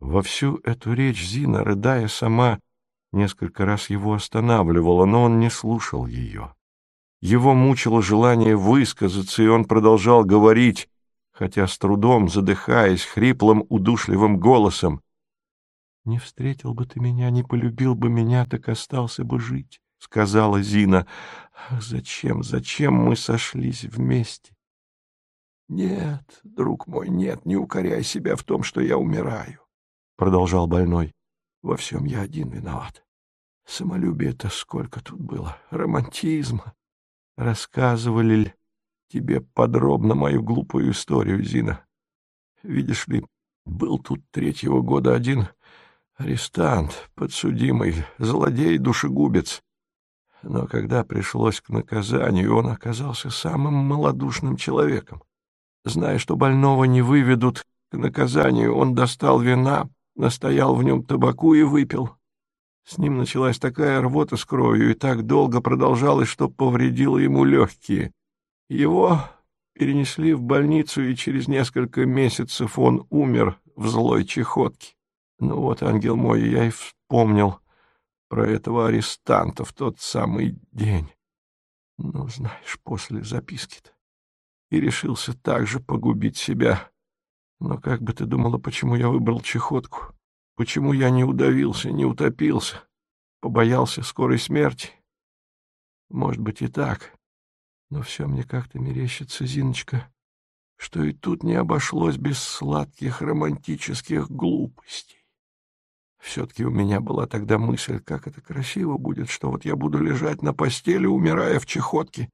Во всю эту речь Зина, рыдая сама, несколько раз его останавливала, но он не слушал ее. Его мучило желание высказаться, и он продолжал говорить, хотя с трудом, задыхаясь, хриплым, удушливым голосом. «Не встретил бы ты меня, не полюбил бы меня, так остался бы жить», — сказала Зина. «Ах, зачем, зачем мы сошлись вместе?» «Нет, друг мой, нет, не укоряй себя в том, что я умираю», — продолжал больной. «Во всем я один виноват. Самолюбие-то сколько тут было, романтизма. Рассказывали ли тебе подробно мою глупую историю, Зина? Видишь ли, был тут третьего года один арестант, подсудимый, злодей-душегубец. Но когда пришлось к наказанию, он оказался самым малодушным человеком. Зная, что больного не выведут к наказанию, он достал вина, настоял в нем табаку и выпил. С ним началась такая рвота с кровью и так долго продолжалась, что повредило ему легкие. Его перенесли в больницу, и через несколько месяцев он умер в злой чехотке. Ну вот, ангел мой, я и вспомнил про этого арестанта в тот самый день. Ну, знаешь, после записки-то. И решился также погубить себя. Но как бы ты думала, почему я выбрал чехотку? Почему я не удавился, не утопился? Побоялся скорой смерти? Может быть и так. Но все мне как-то мерещится, Зиночка, что и тут не обошлось без сладких романтических глупостей. Все-таки у меня была тогда мысль, как это красиво будет, что вот я буду лежать на постели, умирая в чехотке,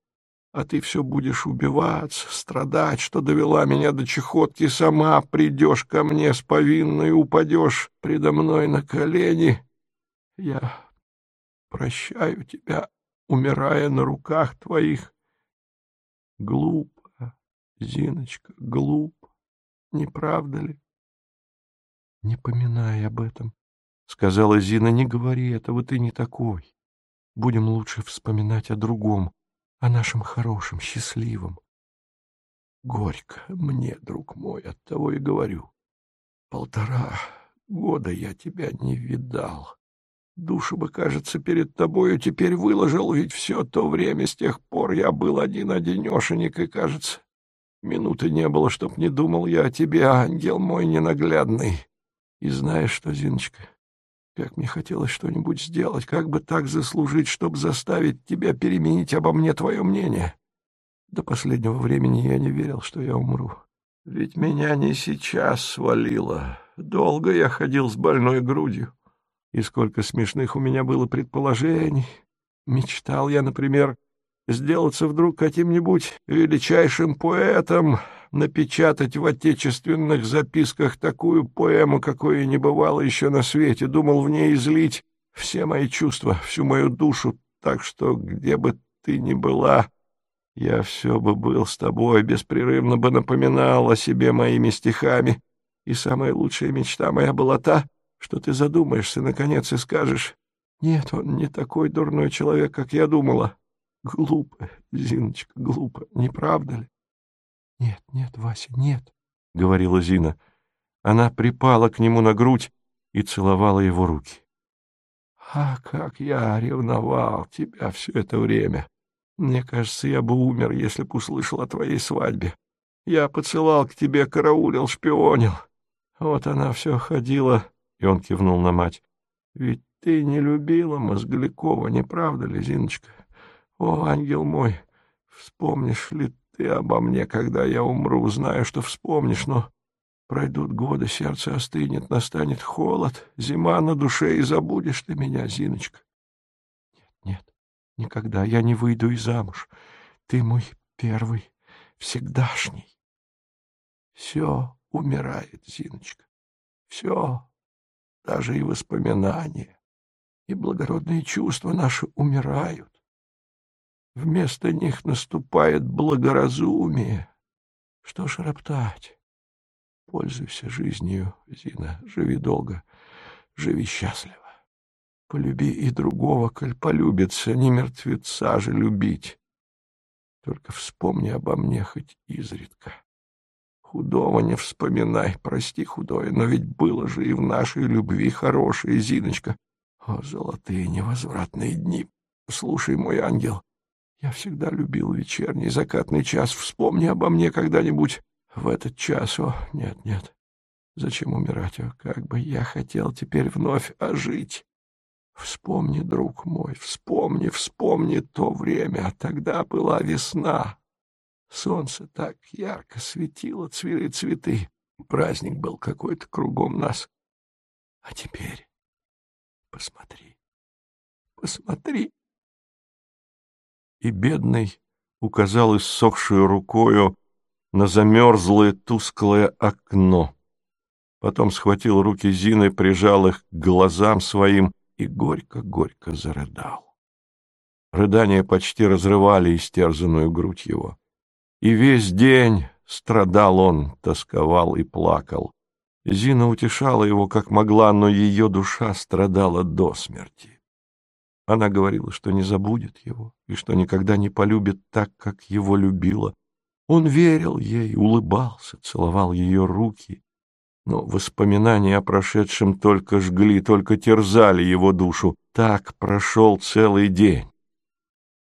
а ты все будешь убиваться, страдать, что довела меня до чехотки, сама придешь ко мне с повинной, упадешь предо мной на колени. Я прощаю тебя, умирая на руках твоих. Глупо, Зиночка, глупо, не правда ли? Не поминай об этом, — сказала Зина, — не говори этого, ты не такой. Будем лучше вспоминать о другом, о нашем хорошем, счастливом. Горько мне, друг мой, от того и говорю. Полтора года я тебя не видал. Душу бы, кажется, перед тобою теперь выложил, ведь все то время с тех пор я был один-одинешенек, и, кажется, минуты не было, чтоб не думал я о тебе, ангел мой ненаглядный. И знаешь что, Зиночка, как мне хотелось что-нибудь сделать, как бы так заслужить, чтобы заставить тебя переменить обо мне твое мнение. До последнего времени я не верил, что я умру. Ведь меня не сейчас свалило. Долго я ходил с больной грудью. И сколько смешных у меня было предположений. Мечтал я, например, сделаться вдруг каким-нибудь величайшим поэтом, напечатать в отечественных записках такую поэму, какой и не бывало еще на свете, думал в ней излить все мои чувства, всю мою душу, так что где бы ты ни была, я все бы был с тобой, беспрерывно бы напоминал о себе моими стихами, и самая лучшая мечта моя была та, что ты задумаешься, наконец, и скажешь, «Нет, он не такой дурной человек, как я думала». Глупо, Зиночка, глупо, не правда ли? — Нет, нет, Вася, нет, — говорила Зина. Она припала к нему на грудь и целовала его руки. — А как я ревновал тебя все это время! Мне кажется, я бы умер, если б услышал о твоей свадьбе. Я поцелал к тебе, караулил, шпионил. Вот она все ходила, и он кивнул на мать. Ведь ты не любила Мозглякова, не правда ли, Зиночка? О, ангел мой, вспомнишь ли ты обо мне, когда я умру, знаю, что вспомнишь, но пройдут годы, сердце остынет, настанет холод, зима на душе, и забудешь ты меня, Зиночка. Нет, нет, никогда я не выйду и замуж. Ты мой первый, всегдашний. Все умирает, Зиночка, все, даже и воспоминания, и благородные чувства наши умирают. Вместо них наступает благоразумие. Что ж роптать? Пользуйся жизнью, Зина, живи долго, живи счастливо. Полюби и другого, коль полюбится, не мертвеца же любить. Только вспомни обо мне хоть изредка. Худого не вспоминай, прости худое, но ведь было же и в нашей любви хорошая Зиночка. О, золотые невозвратные дни! Слушай, мой ангел, я всегда любил вечерний закатный час. Вспомни обо мне когда-нибудь в этот час. О, нет, нет. Зачем умирать? О, как бы я хотел теперь вновь ожить. Вспомни, друг мой, вспомни, вспомни то время. Тогда была весна. Солнце так ярко светило, цвели цветы. Праздник был какой-то кругом нас. А теперь посмотри, посмотри. И бедный указал иссохшую рукою на замерзлое тусклое окно. Потом схватил руки Зины, прижал их к глазам своим и горько-горько зарыдал. Рыдания почти разрывали истерзанную грудь его. И весь день страдал он, тосковал и плакал. Зина утешала его как могла, но ее душа страдала до смерти. Она говорила, что не забудет его и что никогда не полюбит так, как его любила. Он верил ей, улыбался, целовал ее руки, но воспоминания о прошедшем только жгли, только терзали его душу. Так прошел целый день.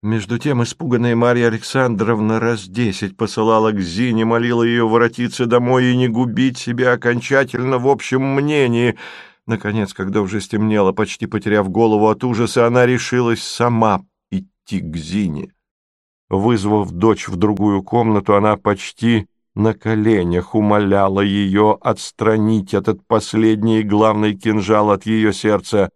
Между тем испуганная Марья Александровна раз десять посылала к Зине, молила ее воротиться домой и не губить себя окончательно в общем мнении. Наконец, когда уже стемнело, почти потеряв голову от ужаса, она решилась сама идти к Зине. Вызвав дочь в другую комнату, она почти на коленях умоляла ее отстранить этот последний и главный кинжал от ее сердца.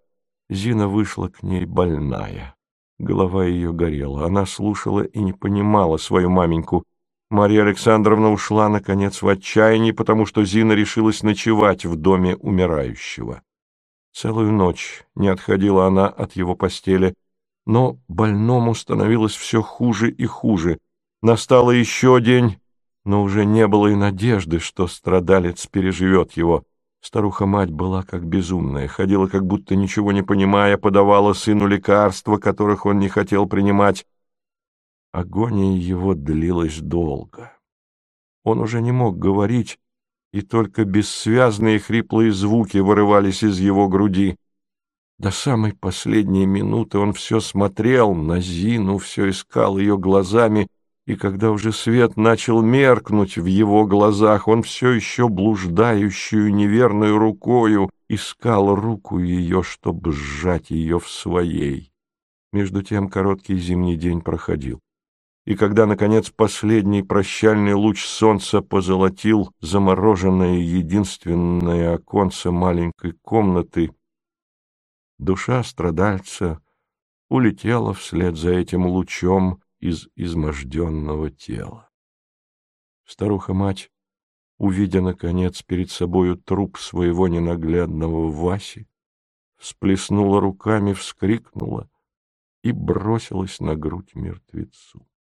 Зина вышла к ней больная. Голова ее горела. Она слушала и не понимала свою маменьку. Марья Александровна ушла, наконец, в отчаянии, потому что Зина решилась ночевать в доме умирающего. Целую ночь не отходила она от его постели, но больному становилось все хуже и хуже. Настало еще день, но уже не было и надежды, что страдалец переживет его. Старуха-мать была как безумная, ходила как будто ничего не понимая, подавала сыну лекарства, которых он не хотел принимать. Агония его длилась долго. Он уже не мог говорить, и только бессвязные хриплые звуки вырывались из его груди. До самой последней минуты он все смотрел на Зину, все искал ее глазами и когда уже свет начал меркнуть в его глазах, он все еще блуждающую неверную рукою искал руку ее, чтобы сжать ее в своей. Между тем короткий зимний день проходил. И когда, наконец, последний прощальный луч солнца позолотил замороженное единственное оконце маленькой комнаты, душа страдальца улетела вслед за этим лучом, из изможденного тела. Старуха-мать, увидя, наконец, перед собою труп своего ненаглядного Васи, всплеснула руками, вскрикнула и бросилась на грудь мертвецу. —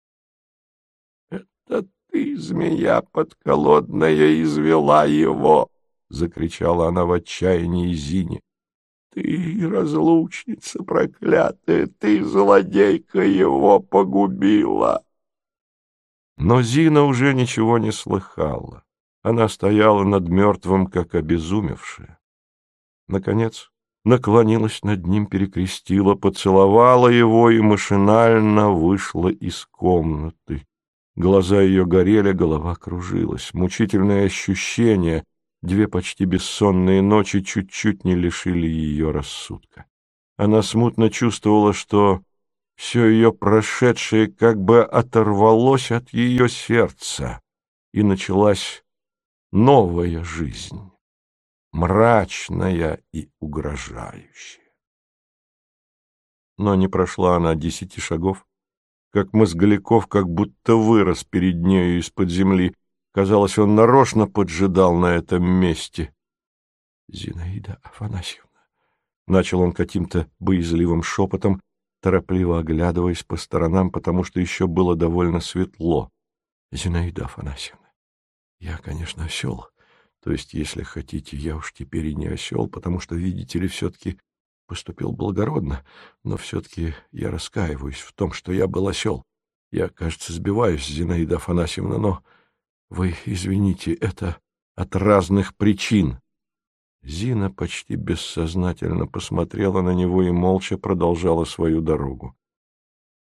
Это ты, змея подколодная, извела его! — закричала она в отчаянии Зине. Ты, разлучница проклятая, ты, злодейка, его погубила. Но Зина уже ничего не слыхала. Она стояла над мертвым, как обезумевшая. Наконец наклонилась над ним, перекрестила, поцеловала его и машинально вышла из комнаты. Глаза ее горели, голова кружилась. Мучительное ощущение Две почти бессонные ночи чуть-чуть не лишили ее рассудка. Она смутно чувствовала, что все ее прошедшее как бы оторвалось от ее сердца, и началась новая жизнь, мрачная и угрожающая. Но не прошла она десяти шагов, как Мозголяков как будто вырос перед нею из-под земли, Казалось, он нарочно поджидал на этом месте. — Зинаида Афанасьевна, — начал он каким-то боязливым шепотом, торопливо оглядываясь по сторонам, потому что еще было довольно светло. — Зинаида Афанасьевна, я, конечно, осел. То есть, если хотите, я уж теперь и не осел, потому что, видите ли, все-таки поступил благородно, но все-таки я раскаиваюсь в том, что я был осел. Я, кажется, сбиваюсь, Зинаида Афанасьевна, но Вы извините, это от разных причин. Зина почти бессознательно посмотрела на него и молча продолжала свою дорогу.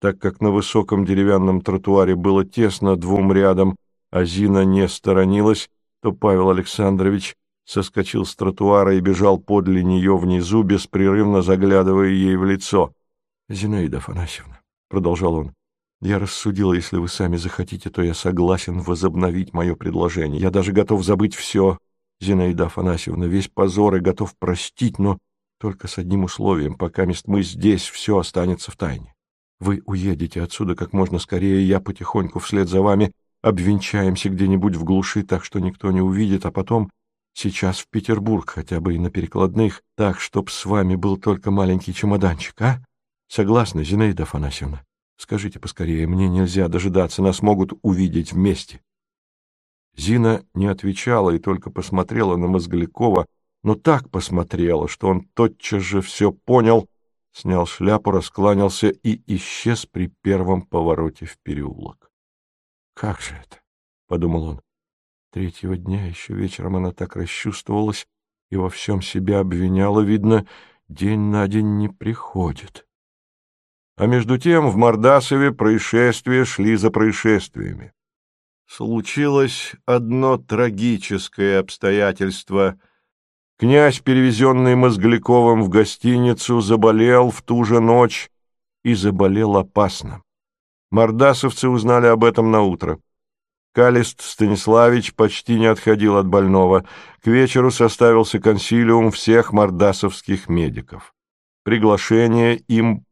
Так как на высоком деревянном тротуаре было тесно двум рядом, а Зина не сторонилась, то Павел Александрович соскочил с тротуара и бежал подле нее внизу, беспрерывно заглядывая ей в лицо. — Зинаида Афанасьевна, — продолжал он, — я рассудил, если вы сами захотите, то я согласен возобновить мое предложение. Я даже готов забыть все, Зинаида Афанасьевна, весь позор и готов простить, но только с одним условием, пока мест мы здесь, все останется в тайне. Вы уедете отсюда как можно скорее, я потихоньку вслед за вами обвенчаемся где-нибудь в глуши, так что никто не увидит, а потом сейчас в Петербург, хотя бы и на перекладных, так, чтоб с вами был только маленький чемоданчик, а? Согласны, Зинаида Афанасьевна? Скажите поскорее, мне нельзя дожидаться, нас могут увидеть вместе. Зина не отвечала и только посмотрела на Мозглякова, но так посмотрела, что он тотчас же все понял, снял шляпу, раскланялся и исчез при первом повороте в переулок. «Как же это?» — подумал он. Третьего дня еще вечером она так расчувствовалась и во всем себя обвиняла, видно, день на день не приходит. А между тем в Мордасове происшествия шли за происшествиями случилось одно трагическое обстоятельство. Князь, перевезенный Мозгляковым в гостиницу, заболел в ту же ночь и заболел опасно. Мордасовцы узнали об этом на утро. Калист Станиславич почти не отходил от больного. К вечеру составился консилиум всех мордасовских медиков. Приглашения им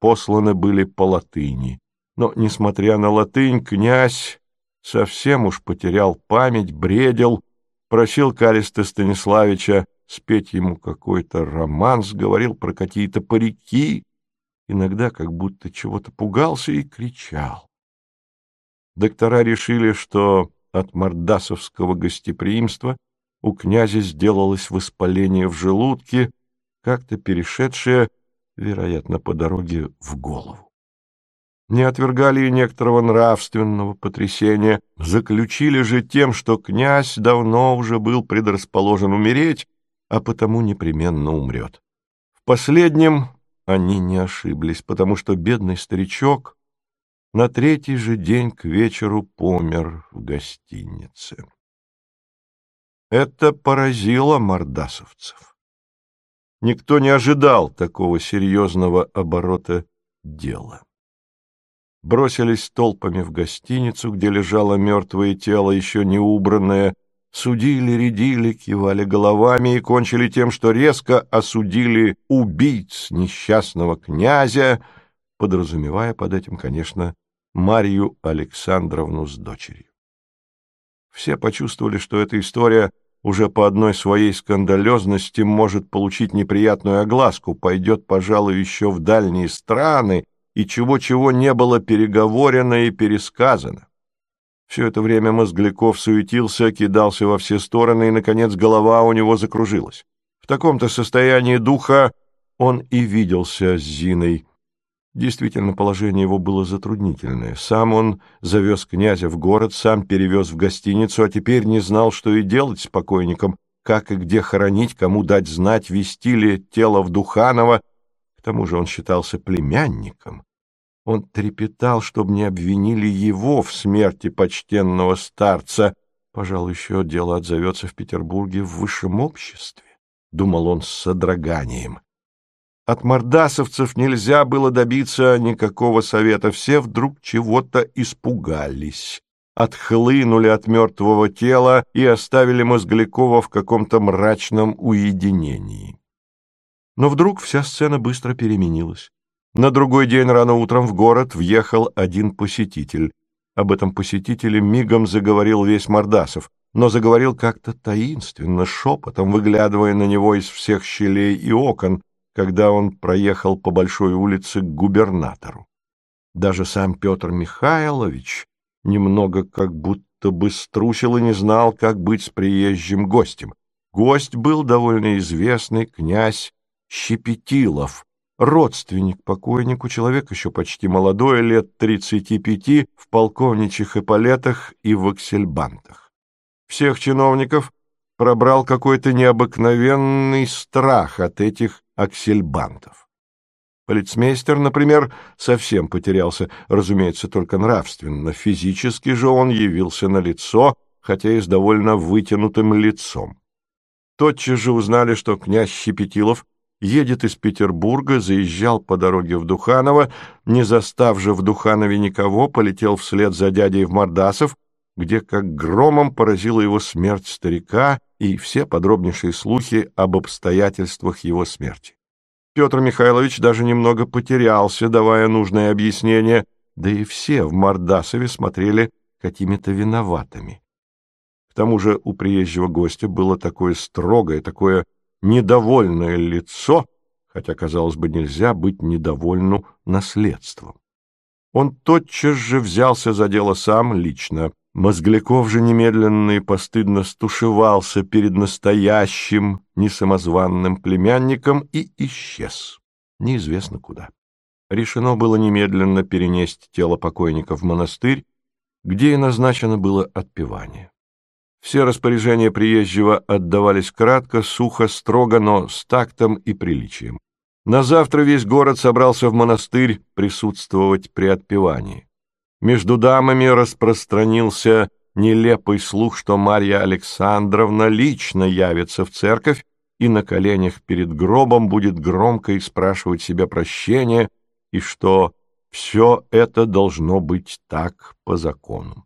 посланы были по латыни. Но, несмотря на латынь, князь совсем уж потерял память, бредил, просил Калиста Станиславича спеть ему какой-то романс, говорил про какие-то парики, иногда как будто чего-то пугался и кричал. Доктора решили, что от мордасовского гостеприимства у князя сделалось воспаление в желудке, как-то перешедшее, вероятно, по дороге в голову не отвергали и некоторого нравственного потрясения, заключили же тем, что князь давно уже был предрасположен умереть, а потому непременно умрет. В последнем они не ошиблись, потому что бедный старичок на третий же день к вечеру помер в гостинице. Это поразило мордасовцев. Никто не ожидал такого серьезного оборота дела бросились толпами в гостиницу, где лежало мертвое тело, еще не убранное, судили, рядили, кивали головами и кончили тем, что резко осудили убийц несчастного князя, подразумевая под этим, конечно, Марию Александровну с дочерью. Все почувствовали, что эта история уже по одной своей скандалезности может получить неприятную огласку, пойдет, пожалуй, еще в дальние страны, и чего-чего не было переговорено и пересказано. Все это время Мозгляков суетился, кидался во все стороны, и, наконец, голова у него закружилась. В таком-то состоянии духа он и виделся с Зиной. Действительно, положение его было затруднительное. Сам он завез князя в город, сам перевез в гостиницу, а теперь не знал, что и делать с покойником, как и где хоронить, кому дать знать, вести ли тело в Духаново, к тому же он считался племянником. Он трепетал, чтобы не обвинили его в смерти почтенного старца. Пожалуй, еще дело отзовется в Петербурге в высшем обществе, — думал он с содроганием. От мордасовцев нельзя было добиться никакого совета. Все вдруг чего-то испугались, отхлынули от мертвого тела и оставили Мозглякова в каком-то мрачном уединении. Но вдруг вся сцена быстро переменилась. На другой день рано утром в город въехал один посетитель. Об этом посетителе мигом заговорил весь Мордасов, но заговорил как-то таинственно, шепотом, выглядывая на него из всех щелей и окон, когда он проехал по большой улице к губернатору. Даже сам Петр Михайлович немного как будто бы струсил и не знал, как быть с приезжим гостем. Гость был довольно известный князь Щепетилов, родственник покойнику, человек еще почти молодой, лет тридцати пяти, в полковничьих эполетах и в аксельбантах. Всех чиновников пробрал какой-то необыкновенный страх от этих аксельбантов. Полицмейстер, например, совсем потерялся, разумеется, только нравственно. Физически же он явился на лицо, хотя и с довольно вытянутым лицом. Тотчас же узнали, что князь Щепетилов едет из Петербурга, заезжал по дороге в Духаново, не застав же в Духанове никого, полетел вслед за дядей в Мордасов, где как громом поразила его смерть старика и все подробнейшие слухи об обстоятельствах его смерти. Петр Михайлович даже немного потерялся, давая нужное объяснение, да и все в Мордасове смотрели какими-то виноватыми. К тому же у приезжего гостя было такое строгое, такое недовольное лицо, хотя, казалось бы, нельзя быть недовольну наследством. Он тотчас же взялся за дело сам лично. Мозгляков же немедленно и постыдно стушевался перед настоящим несамозванным племянником и исчез. Неизвестно куда. Решено было немедленно перенести тело покойника в монастырь, где и назначено было отпевание. Все распоряжения приезжего отдавались кратко, сухо, строго, но с тактом и приличием. На завтра весь город собрался в монастырь присутствовать при отпевании. Между дамами распространился нелепый слух, что Марья Александровна лично явится в церковь и на коленях перед гробом будет громко и спрашивать себя прощения, и что все это должно быть так по закону.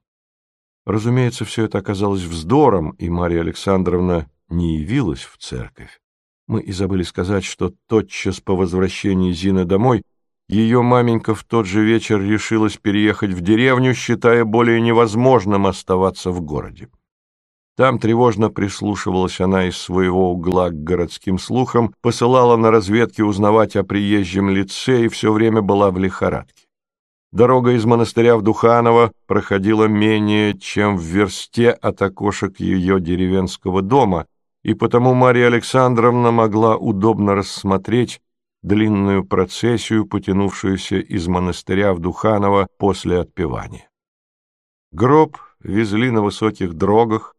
Разумеется, все это оказалось вздором, и Марья Александровна не явилась в церковь. Мы и забыли сказать, что тотчас по возвращении Зины домой ее маменька в тот же вечер решилась переехать в деревню, считая более невозможным оставаться в городе. Там тревожно прислушивалась она из своего угла к городским слухам, посылала на разведки узнавать о приезжем лице и все время была в лихорадке. Дорога из монастыря в Духаново проходила менее, чем в версте от окошек ее деревенского дома, и потому Марья Александровна могла удобно рассмотреть длинную процессию, потянувшуюся из монастыря в Духаново после отпевания. Гроб везли на высоких дрогах,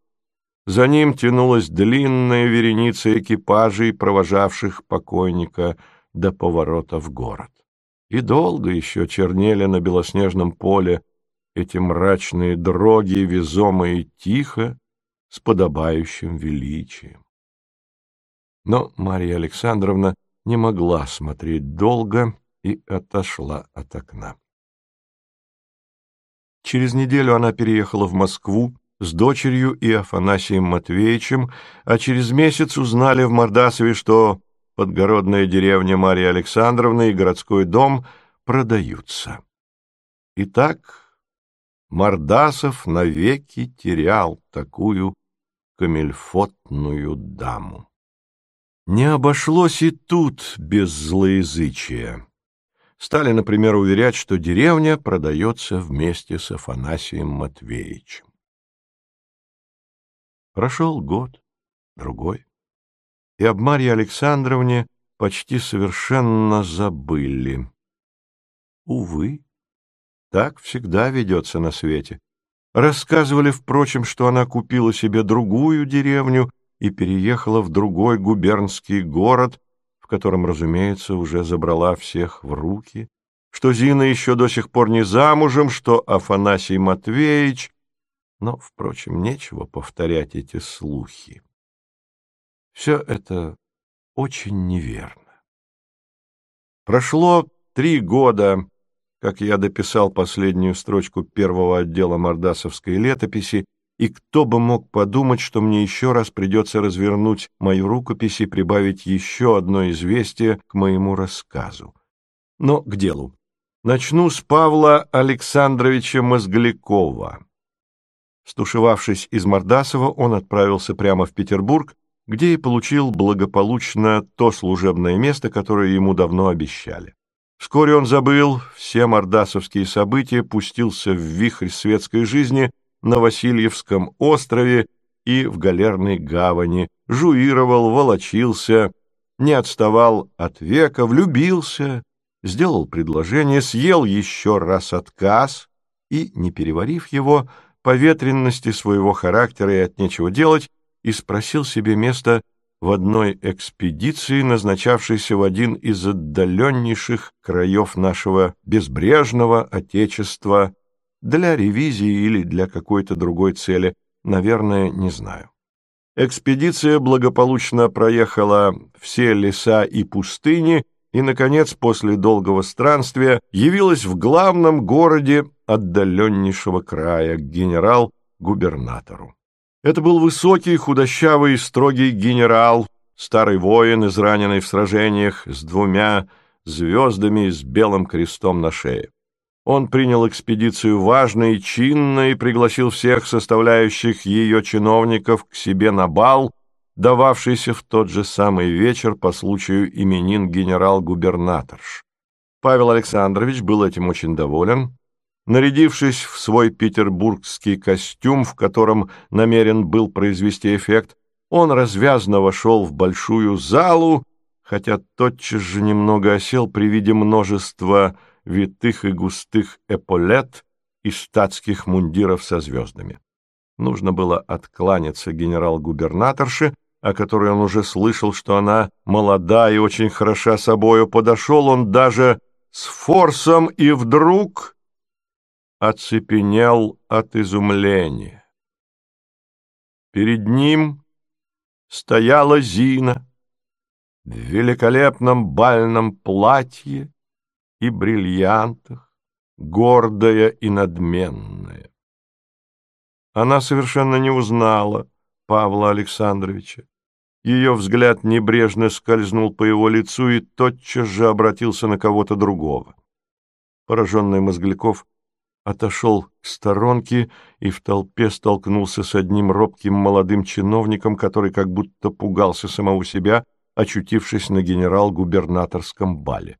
за ним тянулась длинная вереница экипажей, провожавших покойника до поворота в город. И долго еще чернели на белоснежном поле эти мрачные дроги, везомые тихо, с подобающим величием. Но Марья Александровна не могла смотреть долго и отошла от окна. Через неделю она переехала в Москву с дочерью и Афанасием Матвеевичем, а через месяц узнали в Мордасове, что подгородная деревня Марии Александровны и городской дом продаются. Итак, Мордасов навеки терял такую камельфотную даму. Не обошлось и тут без злоязычия. Стали, например, уверять, что деревня продается вместе с Афанасием Матвеевичем. Прошел год, другой и об Марье Александровне почти совершенно забыли. Увы, так всегда ведется на свете. Рассказывали, впрочем, что она купила себе другую деревню и переехала в другой губернский город, в котором, разумеется, уже забрала всех в руки, что Зина еще до сих пор не замужем, что Афанасий Матвеевич... Но, впрочем, нечего повторять эти слухи. Все это очень неверно. Прошло три года, как я дописал последнюю строчку первого отдела мордасовской летописи, и кто бы мог подумать, что мне еще раз придется развернуть мою рукопись и прибавить еще одно известие к моему рассказу. Но к делу. Начну с Павла Александровича Мозглякова. Стушевавшись из Мордасова, он отправился прямо в Петербург, где и получил благополучно то служебное место, которое ему давно обещали. Вскоре он забыл все мордасовские события, пустился в вихрь светской жизни на Васильевском острове и в Галерной гавани, жуировал, волочился, не отставал от века, влюбился, сделал предложение, съел еще раз отказ и, не переварив его, поветренности своего характера и от нечего делать, и спросил себе место в одной экспедиции, назначавшейся в один из отдаленнейших краев нашего безбрежного Отечества для ревизии или для какой-то другой цели, наверное, не знаю. Экспедиция благополучно проехала все леса и пустыни и, наконец, после долгого странствия, явилась в главном городе отдаленнейшего края к генерал-губернатору. Это был высокий, худощавый, строгий генерал, старый воин, израненный в сражениях, с двумя звездами и с белым крестом на шее. Он принял экспедицию важно и чинно и пригласил всех составляющих ее чиновников к себе на бал, дававшийся в тот же самый вечер по случаю именин генерал-губернаторш. Павел Александрович был этим очень доволен. Нарядившись в свой петербургский костюм, в котором намерен был произвести эффект, он развязно вошел в большую залу, хотя тотчас же немного осел при виде множества витых и густых эполет и статских мундиров со звездами. Нужно было откланяться генерал-губернаторше, о которой он уже слышал, что она молода и очень хороша собою. Подошел он даже с форсом и вдруг оцепенел от изумления. Перед ним стояла Зина в великолепном бальном платье и бриллиантах, гордая и надменная. Она совершенно не узнала Павла Александровича. Ее взгляд небрежно скользнул по его лицу и тотчас же обратился на кого-то другого. Пораженный Мозгляков отошел к сторонке и в толпе столкнулся с одним робким молодым чиновником, который как будто пугался самого себя, очутившись на генерал-губернаторском бале.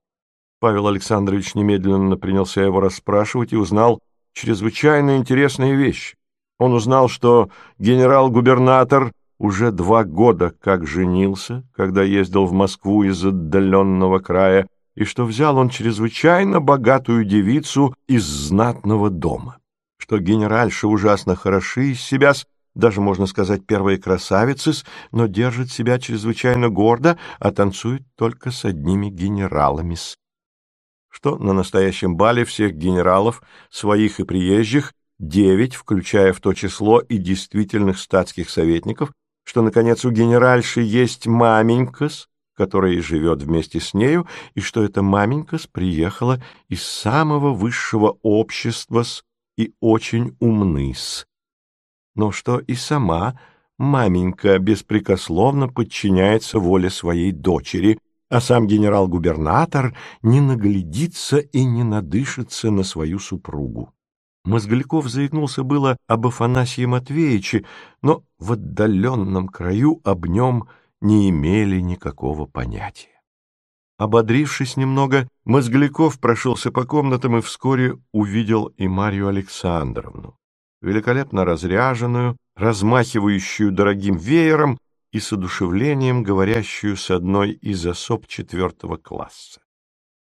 Павел Александрович немедленно принялся его расспрашивать и узнал чрезвычайно интересные вещи. Он узнал, что генерал-губернатор уже два года как женился, когда ездил в Москву из отдаленного края, и что взял он чрезвычайно богатую девицу из знатного дома, что генеральша ужасно хороши из себя, даже, можно сказать, первые красавицы, но держит себя чрезвычайно гордо, а танцует только с одними генералами что на настоящем бале всех генералов, своих и приезжих, девять, включая в то число и действительных статских советников, что, наконец, у генеральши есть маменькас, которая живет вместе с нею, и что эта маменькас приехала из самого высшего общества с и очень умны-с. Но что и сама маменька беспрекословно подчиняется воле своей дочери — а сам генерал-губернатор не наглядится и не надышится на свою супругу. Мозгляков заикнулся было об Афанасье Матвеевиче, но в отдаленном краю об нем не имели никакого понятия. Ободрившись немного, Мозгляков прошелся по комнатам и вскоре увидел и Марию Александровну, великолепно разряженную, размахивающую дорогим веером и с одушевлением говорящую с одной из особ четвертого класса.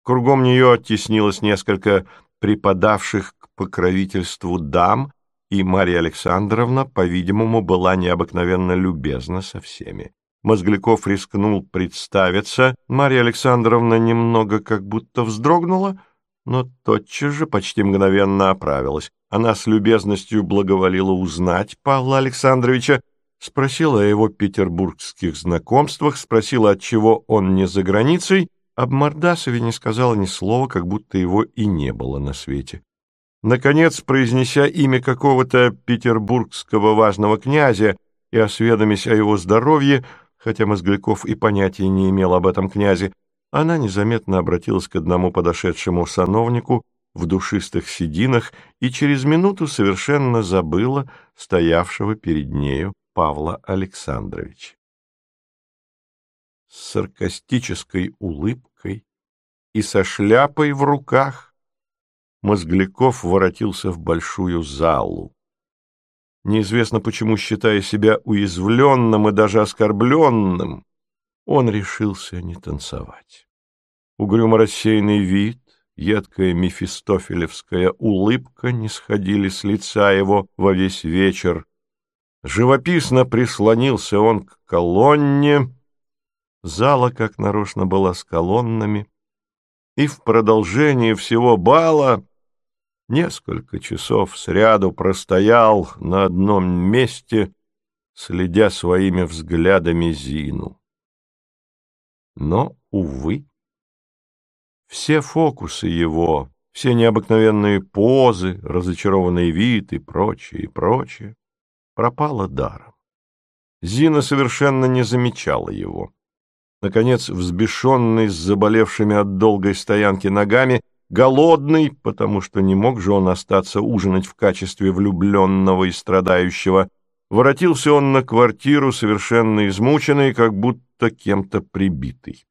Кругом нее оттеснилось несколько преподавших к покровительству дам, и Марья Александровна, по-видимому, была необыкновенно любезна со всеми. Мозгляков рискнул представиться, Марья Александровна немного как будто вздрогнула, но тотчас же почти мгновенно оправилась. Она с любезностью благоволила узнать Павла Александровича, спросила о его петербургских знакомствах, спросила, отчего он не за границей, об Мордасове не сказала ни слова, как будто его и не было на свете. Наконец, произнеся имя какого-то петербургского важного князя и осведомясь о его здоровье, хотя Мозгляков и понятия не имел об этом князе, она незаметно обратилась к одному подошедшему сановнику в душистых сединах и через минуту совершенно забыла стоявшего перед нею Павла Александровича. С саркастической улыбкой и со шляпой в руках Мозгляков воротился в большую залу. Неизвестно почему, считая себя уязвленным и даже оскорбленным, он решился не танцевать. Угрюмо рассеянный вид, едкая мефистофелевская улыбка не сходили с лица его во весь вечер. Живописно прислонился он к колонне, зала, как нарочно, была с колоннами, и в продолжении всего бала несколько часов сряду простоял на одном месте, следя своими взглядами Зину. Но, увы, все фокусы его, все необыкновенные позы, разочарованный вид и прочее, и прочее, пропало даром. Зина совершенно не замечала его. Наконец, взбешенный с заболевшими от долгой стоянки ногами, голодный, потому что не мог же он остаться ужинать в качестве влюбленного и страдающего, воротился он на квартиру, совершенно измученный, как будто кем-то прибитый.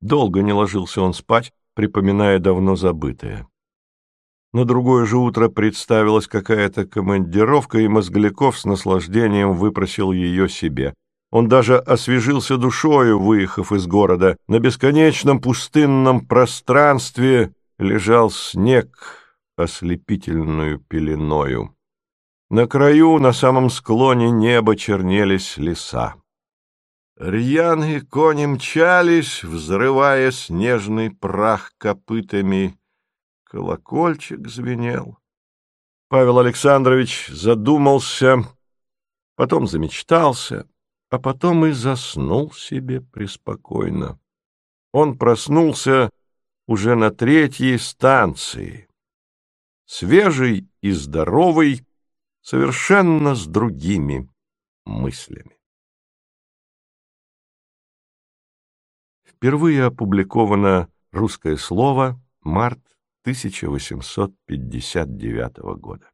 Долго не ложился он спать, припоминая давно забытое. На другое же утро представилась какая-то командировка, и Мозгляков с наслаждением выпросил ее себе. Он даже освежился душою, выехав из города. На бесконечном пустынном пространстве лежал снег ослепительную пеленою. На краю, на самом склоне неба чернелись леса. Рьяные кони мчались, взрывая снежный прах копытами, Колокольчик звенел. Павел Александрович задумался, потом замечтался, а потом и заснул себе преспокойно. Он проснулся уже на третьей станции, свежий и здоровый, совершенно с другими мыслями. Впервые опубликовано «Русское слово», март 1859 года.